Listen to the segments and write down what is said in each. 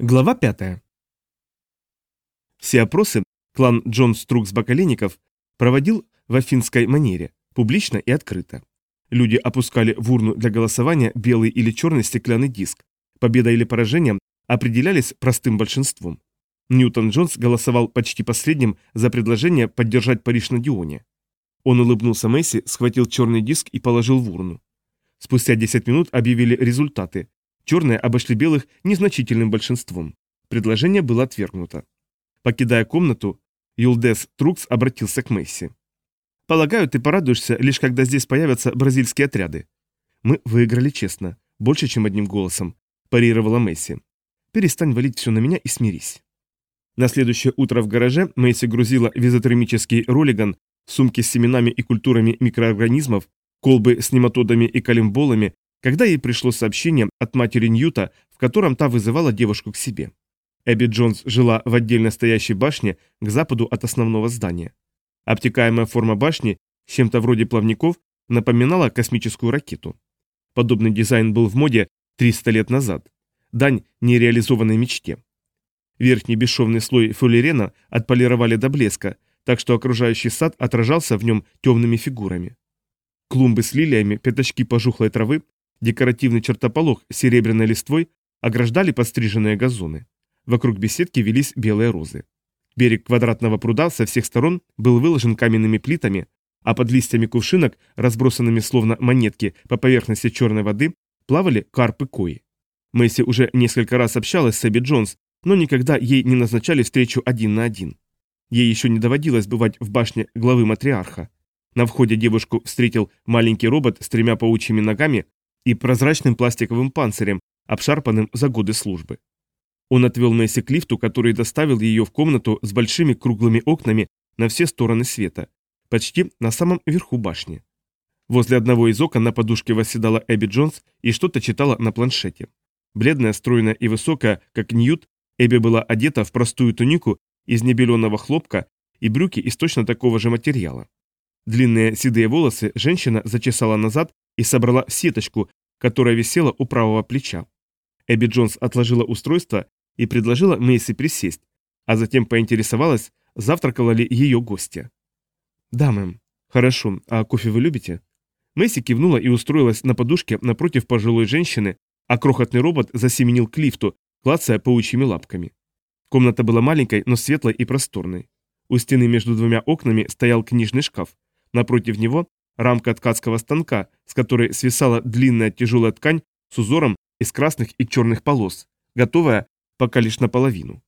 Глава 5. Все опросы клан Джон Струкс Бакаленников проводил в афинской манере, публично и открыто. Люди опускали в урну для голосования белый или черный стеклянный диск. Победа или поражение определялись простым большинством. Ньютон Джонс голосовал почти последним за предложение поддержать Париж на Дионе. Он улыбнулся Месси, схватил черный диск и положил в урну. Спустя 10 минут объявили результаты, Черные обошли белых незначительным большинством. Предложение было отвергнуто. Покидая комнату, Юлдес Трукс обратился к Месси. «Полагаю, ты порадуешься, лишь когда здесь появятся бразильские отряды». «Мы выиграли честно, больше, чем одним голосом», – парировала Месси. «Перестань валить все на меня и смирись». На следующее утро в гараже Месси грузила визотермический ролиган, сумки с семенами и культурами микроорганизмов, колбы с нематодами и калимболами когда ей пришло сообщение от матери Ньюта, в котором та вызывала девушку к себе. Эбби Джонс жила в отдельно стоящей башне к западу от основного здания. Обтекаемая форма башни, чем-то вроде плавников, напоминала космическую ракету. Подобный дизайн был в моде 300 лет назад. Дань нереализованной мечте. Верхний бесшовный слой фуллерена отполировали до блеска, так что окружающий сад отражался в нем темными фигурами. Клумбы с лилиями, пятачки пожухлой травы, Декоративный чертополох с серебряной листвой ограждали подстриженные газоны. Вокруг беседки велись белые розы. Берег квадратного пруда со всех сторон был выложен каменными плитами, а под листьями кувшинок, разбросанными словно монетки по поверхности черной воды, плавали карпы-кои. Мэйси уже несколько раз общалась с Эбби Джонс, но никогда ей не назначали встречу один на один. Ей еще не доводилось бывать в башне главы матриарха. На входе девушку встретил маленький робот с тремя паучьими ногами, и прозрачным пластиковым панцирем, обшарпанным за годы службы. Он отвел Месси к лифту, который доставил ее в комнату с большими круглыми окнами на все стороны света, почти на самом верху башни. Возле одного из окон на подушке восседала Эбби Джонс и что-то читала на планшете. Бледная, стройная и высокая, как Ньют, Эбби была одета в простую тунику из небеленого хлопка и брюки из точно такого же материала. Длинные седые волосы женщина зачесала назад и собрала сеточку, которая висела у правого плеча. Эбби Джонс отложила устройство и предложила Мэйси присесть, а затем поинтересовалась, завтракала ли ее гостья. «Да, мэм. Хорошо. А кофе вы любите?» Мэйси кивнула и устроилась на подушке напротив пожилой женщины, а крохотный робот засеменил к лифту, клацая паучьими лапками. Комната была маленькой, но светлой и просторной. У стены между двумя окнами стоял книжный шкаф. Напротив него рамка ткацкого станка, с которой свисала длинная тяжелая ткань с узором из красных и черных полос, готовая пока лишь наполовину.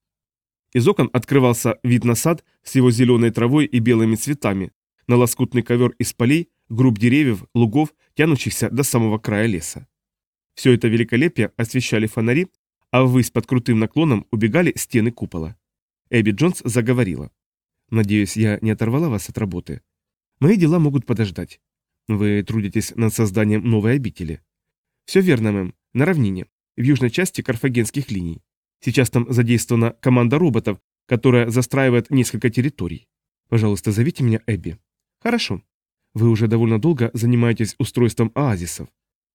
Из окон открывался вид на сад с его зеленой травой и белыми цветами, на лоскутный ковер из полей, групп деревьев, лугов, тянущихся до самого края леса. Все это великолепие освещали фонари, а ввысь под крутым наклоном убегали стены купола. Эбби Джонс заговорила. «Надеюсь, я не оторвала вас от работы?» Мои дела могут подождать. Вы трудитесь над созданием новой обители. Все верно, мэм. На равнине, в южной части карфагенских линий. Сейчас там задействована команда роботов, которая застраивает несколько территорий. Пожалуйста, зовите меня Эбби. Хорошо. Вы уже довольно долго занимаетесь устройством оазисов.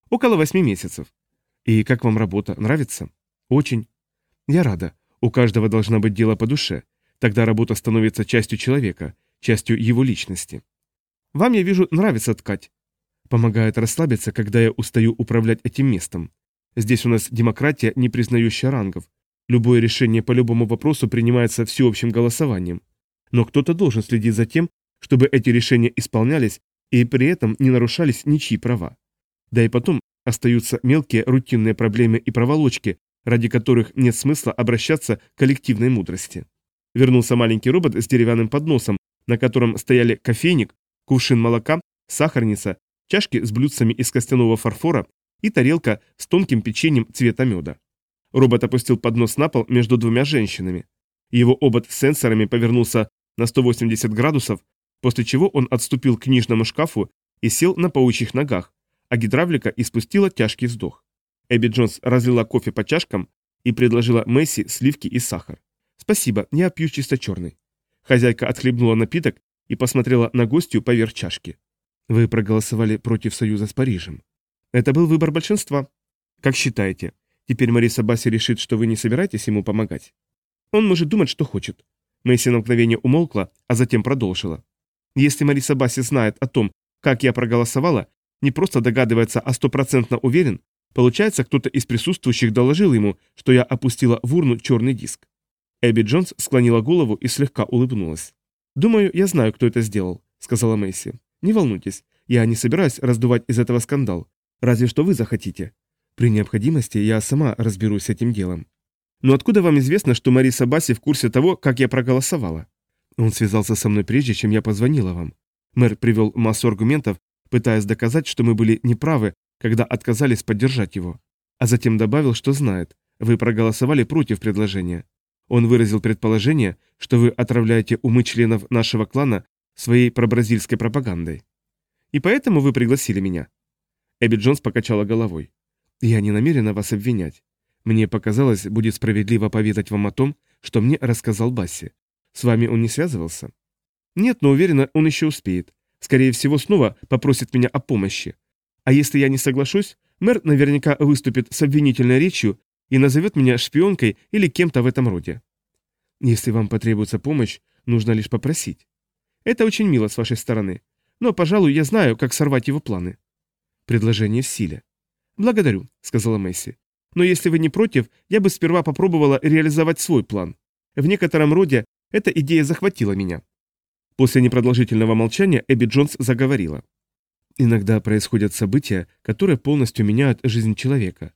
Около восьми месяцев. И как вам работа? Нравится? Очень. Я рада. У каждого должна быть дело по душе. Тогда работа становится частью человека, частью его личности. Вам, я вижу, нравится ткать. Помогает расслабиться, когда я устаю управлять этим местом. Здесь у нас демократия, не признающая рангов. Любое решение по любому вопросу принимается всеобщим голосованием. Но кто-то должен следить за тем, чтобы эти решения исполнялись и при этом не нарушались ничьи права. Да и потом остаются мелкие рутинные проблемы и проволочки, ради которых нет смысла обращаться к коллективной мудрости. Вернулся маленький робот с деревянным подносом, на котором стояли кофейник, кувшин молока, сахарница, чашки с блюдцами из костяного фарфора и тарелка с тонким печеньем цвета меда. Робот опустил поднос на пол между двумя женщинами. Его обод с сенсорами повернулся на 180 градусов, после чего он отступил к книжному шкафу и сел на паучьих ногах, а гидравлика испустила тяжкий вздох. Эбби Джонс разлила кофе по чашкам и предложила Месси сливки и сахар. «Спасибо, я пью чисто черный». Хозяйка отхлебнула напиток и посмотрела на гостью поверх чашки. «Вы проголосовали против союза с Парижем. Это был выбор большинства. Как считаете, Теперь Мариса Басси решит, что вы не собираетесь ему помогать. Он может думать, что хочет. Мэйси на мгновение умолкла, а затем продолжила. Если Мариса Басси знает о том, как я проголосовала, не просто догадывается, а стопроцентно уверен, получается, кто-то из присутствующих доложил ему, что я опустила в урну черный диск. Эбби Джонс склонила голову и слегка улыбнулась. «Думаю, я знаю, кто это сделал», — сказала Мэйси. «Не волнуйтесь, я не собираюсь раздувать из этого скандал. Разве что вы захотите. При необходимости я сама разберусь с этим делом». «Но откуда вам известно, что Мариса Басси в курсе того, как я проголосовала?» Он связался со мной прежде, чем я позвонила вам. Мэр привел массу аргументов, пытаясь доказать, что мы были неправы, когда отказались поддержать его. А затем добавил, что знает. Вы проголосовали против предложения. Он выразил предположение, что вы отравляете умы членов нашего клана своей пробразильской пропагандой. И поэтому вы пригласили меня. Эбби Джонс покачала головой. Я не намерена вас обвинять. Мне показалось, будет справедливо поведать вам о том, что мне рассказал Басси. С вами он не связывался? Нет, но уверена, он еще успеет. Скорее всего, снова попросит меня о помощи. А если я не соглашусь, мэр наверняка выступит с обвинительной речью и назовет меня шпионкой или кем-то в этом роде. Если вам потребуется помощь, нужно лишь попросить. Это очень мило с вашей стороны, но, пожалуй, я знаю, как сорвать его планы. Предложение в силе. Благодарю, сказала Месси. Но если вы не против, я бы сперва попробовала реализовать свой план. В некотором роде эта идея захватила меня. После непродолжительного молчания Эбби Джонс заговорила. Иногда происходят события, которые полностью меняют жизнь человека.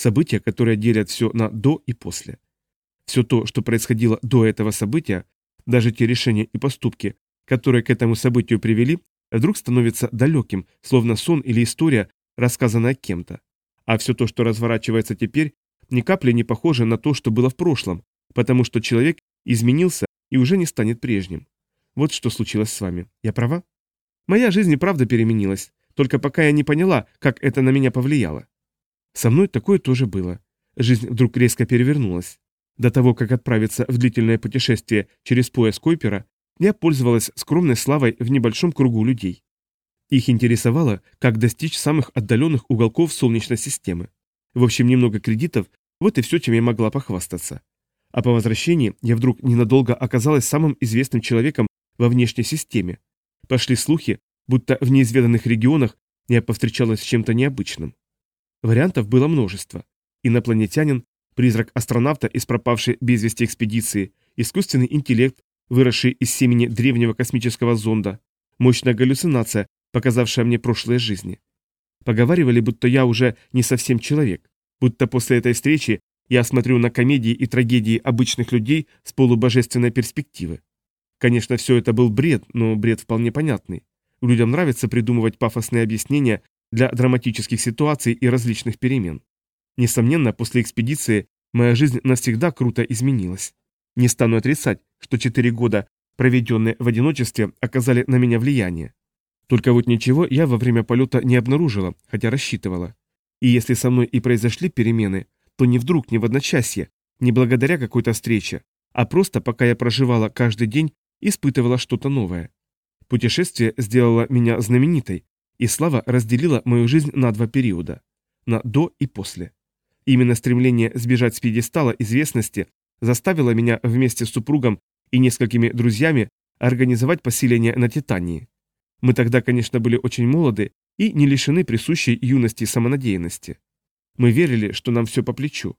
События, которые делят все на «до» и «после». Все то, что происходило до этого события, даже те решения и поступки, которые к этому событию привели, вдруг становится далеким, словно сон или история, рассказанная кем-то. А все то, что разворачивается теперь, ни капли не похоже на то, что было в прошлом, потому что человек изменился и уже не станет прежним. Вот что случилось с вами. Я права? Моя жизнь и правда переменилась, только пока я не поняла, как это на меня повлияло. Со мной такое тоже было. Жизнь вдруг резко перевернулась. До того, как отправиться в длительное путешествие через пояс Койпера, я пользовалась скромной славой в небольшом кругу людей. Их интересовало, как достичь самых отдаленных уголков Солнечной системы. В общем, немного кредитов, вот и все, чем я могла похвастаться. А по возвращении я вдруг ненадолго оказалась самым известным человеком во внешней системе. Пошли слухи, будто в неизведанных регионах я повстречалась с чем-то необычным. Вариантов было множество. Инопланетянин, призрак астронавта из пропавшей без вести экспедиции, искусственный интеллект, выросший из семени древнего космического зонда, мощная галлюцинация, показавшая мне прошлые жизни. Поговаривали, будто я уже не совсем человек, будто после этой встречи я смотрю на комедии и трагедии обычных людей с полубожественной перспективы. Конечно, все это был бред, но бред вполне понятный. Людям нравится придумывать пафосные объяснения для драматических ситуаций и различных перемен. Несомненно, после экспедиции моя жизнь навсегда круто изменилась. Не стану отрицать, что четыре года, проведенные в одиночестве, оказали на меня влияние. Только вот ничего я во время полета не обнаружила, хотя рассчитывала. И если со мной и произошли перемены, то не вдруг, не в одночасье, не благодаря какой-то встрече, а просто пока я проживала каждый день, испытывала что-то новое. Путешествие сделало меня знаменитой, и слава разделила мою жизнь на два периода – на до и после. Именно стремление сбежать с пьедестала известности заставило меня вместе с супругом и несколькими друзьями организовать поселение на Титании. Мы тогда, конечно, были очень молоды и не лишены присущей юности и самонадеянности. Мы верили, что нам все по плечу.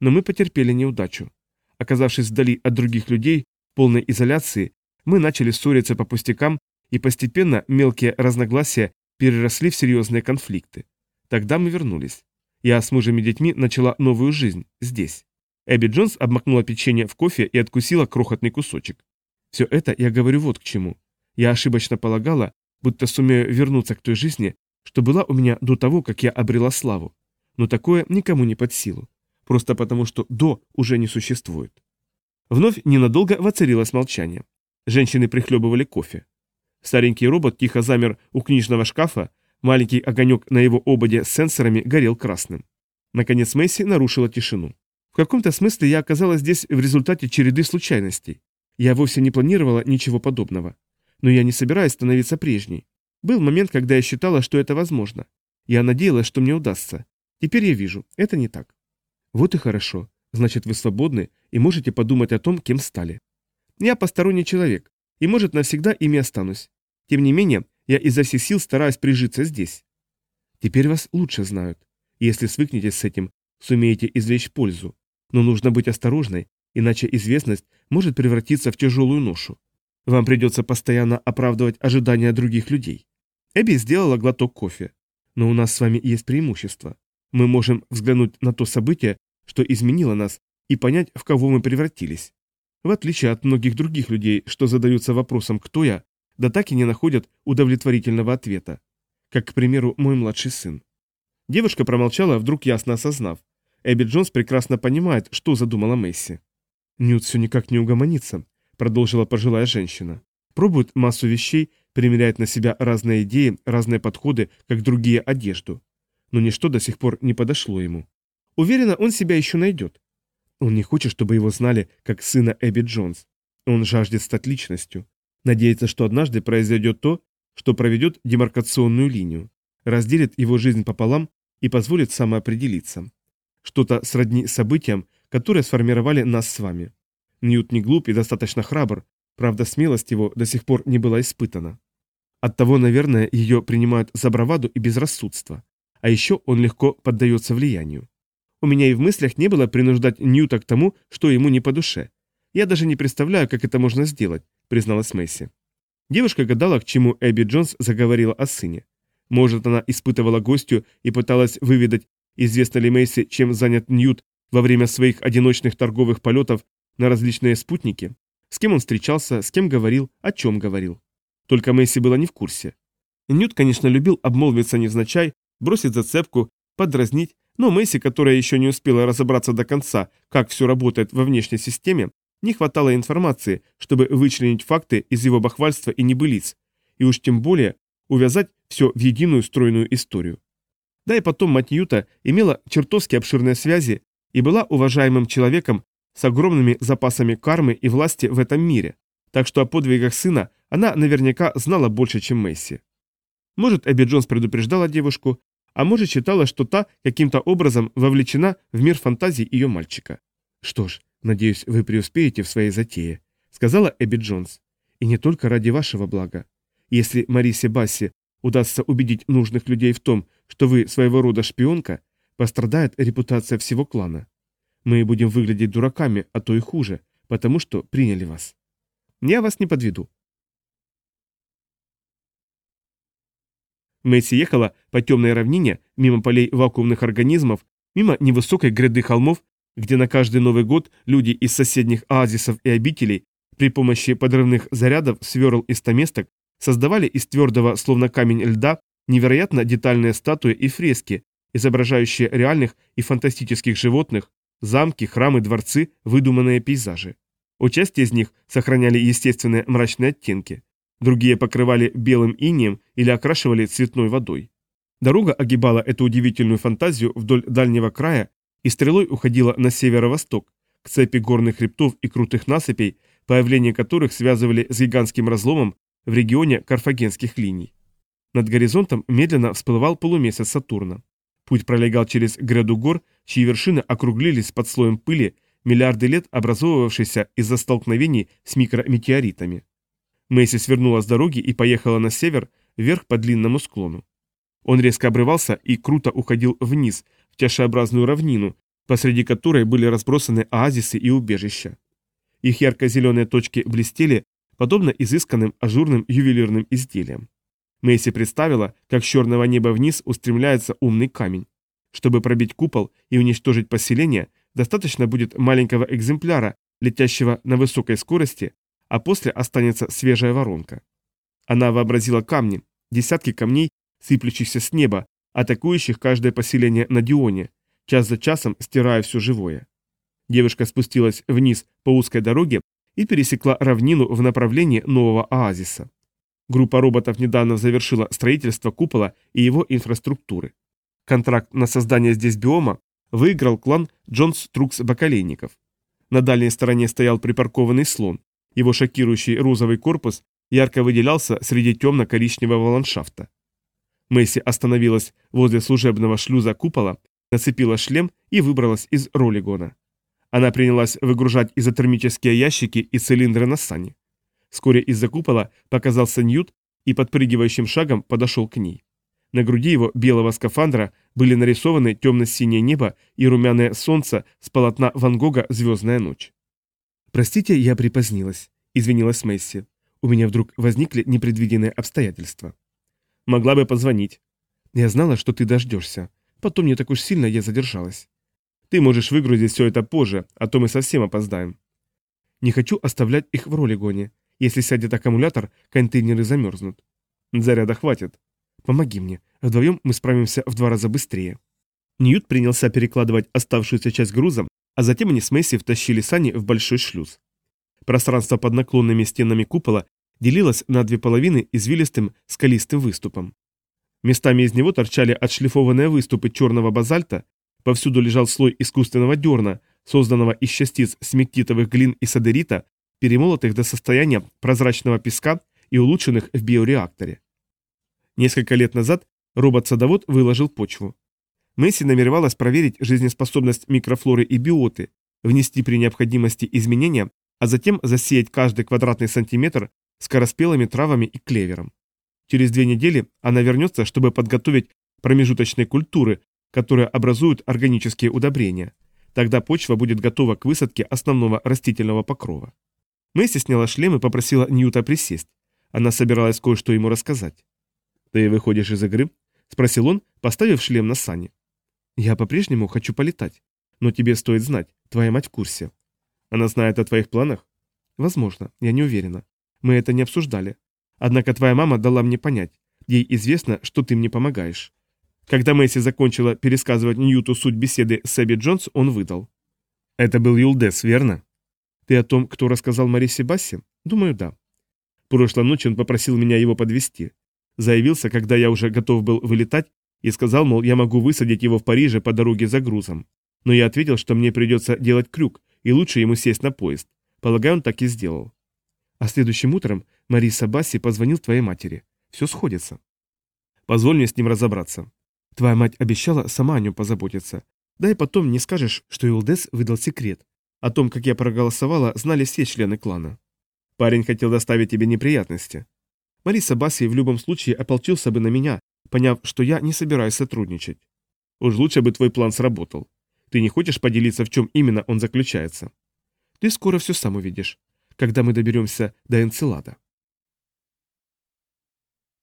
Но мы потерпели неудачу. Оказавшись вдали от других людей, полной изоляции, мы начали ссориться по пустякам, и постепенно мелкие разногласия переросли в серьезные конфликты. Тогда мы вернулись. Я с мужем и детьми начала новую жизнь, здесь. Эбби Джонс обмакнула печенье в кофе и откусила крохотный кусочек. Все это я говорю вот к чему. Я ошибочно полагала, будто сумею вернуться к той жизни, что была у меня до того, как я обрела славу но такое никому не под силу. Просто потому, что «до» уже не существует. Вновь ненадолго воцарилось молчание. Женщины прихлебывали кофе. Старенький робот тихо замер у книжного шкафа, маленький огонек на его ободе с сенсорами горел красным. Наконец Месси нарушила тишину. В каком-то смысле я оказалась здесь в результате череды случайностей. Я вовсе не планировала ничего подобного. Но я не собираюсь становиться прежней. Был момент, когда я считала, что это возможно. Я надеялась, что мне удастся. Теперь я вижу, это не так. Вот и хорошо. Значит, вы свободны и можете подумать о том, кем стали. Я посторонний человек, и, может, навсегда ими останусь. Тем не менее, я изо всех сил стараюсь прижиться здесь. Теперь вас лучше знают. Если свыкнетесь с этим, сумеете извлечь пользу. Но нужно быть осторожной, иначе известность может превратиться в тяжелую ношу. Вам придется постоянно оправдывать ожидания других людей. Эбби сделала глоток кофе. Но у нас с вами есть преимущество. Мы можем взглянуть на то событие, что изменило нас, и понять, в кого мы превратились. В отличие от многих других людей, что задаются вопросом «кто я?», да так и не находят удовлетворительного ответа. Как, к примеру, мой младший сын. Девушка промолчала, вдруг ясно осознав. Эбби Джонс прекрасно понимает, что задумала Месси. «Нют все никак не угомонится», — продолжила пожилая женщина. «Пробует массу вещей, примеряет на себя разные идеи, разные подходы, как другие одежду. Но ничто до сих пор не подошло ему. Уверена, он себя еще найдет. Он не хочет, чтобы его знали как сына Эбби Джонс. Он жаждет стать личностью. Надеется, что однажды произойдет то, что проведет демаркационную линию, разделит его жизнь пополам и позволит самоопределиться. Что-то сродни событиям, которые сформировали нас с вами. Ньют не глуп и достаточно храбр, правда смелость его до сих пор не была испытана. Оттого, наверное, ее принимают за браваду и безрассудство. А еще он легко поддается влиянию. У меня и в мыслях не было принуждать Ньюта к тому, что ему не по душе. Я даже не представляю, как это можно сделать, призналась Месси. Девушка гадала, к чему Эбби Джонс заговорила о сыне. Может, она испытывала гостью и пыталась выведать, известно ли Мэйси, чем занят Ньют во время своих одиночных торговых полетов на различные спутники, с кем он встречался, с кем говорил, о чем говорил. Только Мэйси была не в курсе. Ньют, конечно, любил обмолвиться невзначай, бросить зацепку, подразнить, но Мэйси, которая еще не успела разобраться до конца, как все работает во внешней системе, не хватало информации, чтобы вычленить факты из его бахвальства и небылиц, и уж тем более увязать все в единую стройную историю. Да и потом мать Юта имела чертовски обширные связи и была уважаемым человеком с огромными запасами кармы и власти в этом мире, так что о подвигах сына она наверняка знала больше, чем Месси. Может, Эбби Джонс предупреждала девушку, а может, считала, что та каким-то образом вовлечена в мир фантазий ее мальчика. «Что ж, надеюсь, вы преуспеете в своей затее», — сказала Эбби Джонс. «И не только ради вашего блага. Если Марисе Басси удастся убедить нужных людей в том, что вы своего рода шпионка, пострадает репутация всего клана. Мы будем выглядеть дураками, а то и хуже, потому что приняли вас. Я вас не подведу. Мэйси ехала по темной равнине, мимо полей вакуумных организмов, мимо невысокой гряды холмов, где на каждый Новый год люди из соседних оазисов и обителей при помощи подрывных зарядов, сверл и стаместок создавали из твердого, словно камень льда, невероятно детальные статуи и фрески, изображающие реальных и фантастических животных, замки, храмы, дворцы, выдуманные пейзажи. Участие из них сохраняли естественные мрачные оттенки, другие покрывали белым инеем или окрашивали цветной водой. Дорога огибала эту удивительную фантазию вдоль дальнего края и стрелой уходила на северо-восток, к цепи горных хребтов и крутых насыпей, появление которых связывали с гигантским разломом в регионе карфагенских линий. Над горизонтом медленно всплывал полумесяц Сатурна. Путь пролегал через гряду гор, чьи вершины округлились под слоем пыли, миллиарды лет образовывавшейся из-за столкновений с микрометеоритами. Мэйси свернула с дороги и поехала на север, вверх по длинному склону. Он резко обрывался и круто уходил вниз, в чашеобразную равнину, посреди которой были разбросаны оазисы и убежища. Их ярко-зеленые точки блестели, подобно изысканным ажурным ювелирным изделиям. Мэйси представила, как с черного неба вниз устремляется умный камень. Чтобы пробить купол и уничтожить поселение, достаточно будет маленького экземпляра, летящего на высокой скорости, а после останется свежая воронка. Она вообразила камни, десятки камней, сыплющихся с неба, атакующих каждое поселение на Дионе, час за часом стирая все живое. Девушка спустилась вниз по узкой дороге и пересекла равнину в направлении нового оазиса. Группа роботов недавно завершила строительство купола и его инфраструктуры. Контракт на создание здесь биома выиграл клан Джонс Трукс Бакалейников. На дальней стороне стоял припаркованный слон. Его шокирующий розовый корпус ярко выделялся среди темно-коричневого ландшафта. Месси остановилась возле служебного шлюза купола нацепила шлем и выбралась из ролигона. Она принялась выгружать изотермические ящики и цилиндры на сани. Вскоре из-за купола показался Ньют и подпрыгивающим шагом подошел к ней. На груди его белого скафандра были нарисованы темно-синее небо и румяное солнце с полотна Ван Гога «Звездная ночь». «Простите, я припозднилась», — извинилась Месси. «У меня вдруг возникли непредвиденные обстоятельства». «Могла бы позвонить». «Я знала, что ты дождешься. Потом не так уж сильно я задержалась». «Ты можешь выгрузить все это позже, а то мы совсем опоздаем». «Не хочу оставлять их в ролигоне. Если сядет аккумулятор, контейнеры замерзнут». «Заряда хватит». Помоги мне. Вдвоем мы справимся в два раза быстрее». Ньют принялся перекладывать оставшуюся часть груза, а затем они с Месси втащили сани в большой шлюз. Пространство под наклонными стенами купола делилось на две половины извилистым скалистым выступом. Местами из него торчали отшлифованные выступы черного базальта, повсюду лежал слой искусственного дерна, созданного из частиц смектитовых глин и садерита, перемолотых до состояния прозрачного песка и улучшенных в биореакторе. Несколько лет назад робот-садовод выложил почву. Месси намеревалась проверить жизнеспособность микрофлоры и биоты, внести при необходимости изменения, а затем засеять каждый квадратный сантиметр скороспелыми травами и клевером. Через две недели она вернется, чтобы подготовить промежуточные культуры, которые образуют органические удобрения. Тогда почва будет готова к высадке основного растительного покрова. Месси сняла шлем и попросила Ньюта присесть. Она собиралась кое-что ему рассказать. «Ты выходишь из игры?» – спросил он, поставив шлем на сани. «Я по-прежнему хочу полетать. Но тебе стоит знать, твоя мать в курсе». «Она знает о твоих планах?» «Возможно, я не уверена. Мы это не обсуждали. Однако твоя мама дала мне понять. Ей известно, что ты мне помогаешь». Когда Месси закончила пересказывать Ньюту суть беседы с Эбби Джонс, он выдал. «Это был Юлдес, верно?» «Ты о том, кто рассказал Марисе Басси?» «Думаю, да». Прошлой ночью он попросил меня его подвести. Заявился, когда я уже готов был вылетать, и сказал, мол, я могу высадить его в Париже по дороге за грузом. Но я ответил, что мне придется делать крюк, и лучше ему сесть на поезд. Полагаю, он так и сделал. А следующим утром Мариса Басси позвонил твоей матери. Все сходится. Позволь мне с ним разобраться. Твоя мать обещала сама о нем позаботиться. Да и потом не скажешь, что Илдес выдал секрет. О том, как я проголосовала, знали все члены клана. Парень хотел доставить тебе неприятности. Мариса Басси в любом случае ополчился бы на меня, поняв, что я не собираюсь сотрудничать. Уж лучше бы твой план сработал. Ты не хочешь поделиться, в чем именно он заключается? Ты скоро все сам увидишь, когда мы доберемся до Энцелада.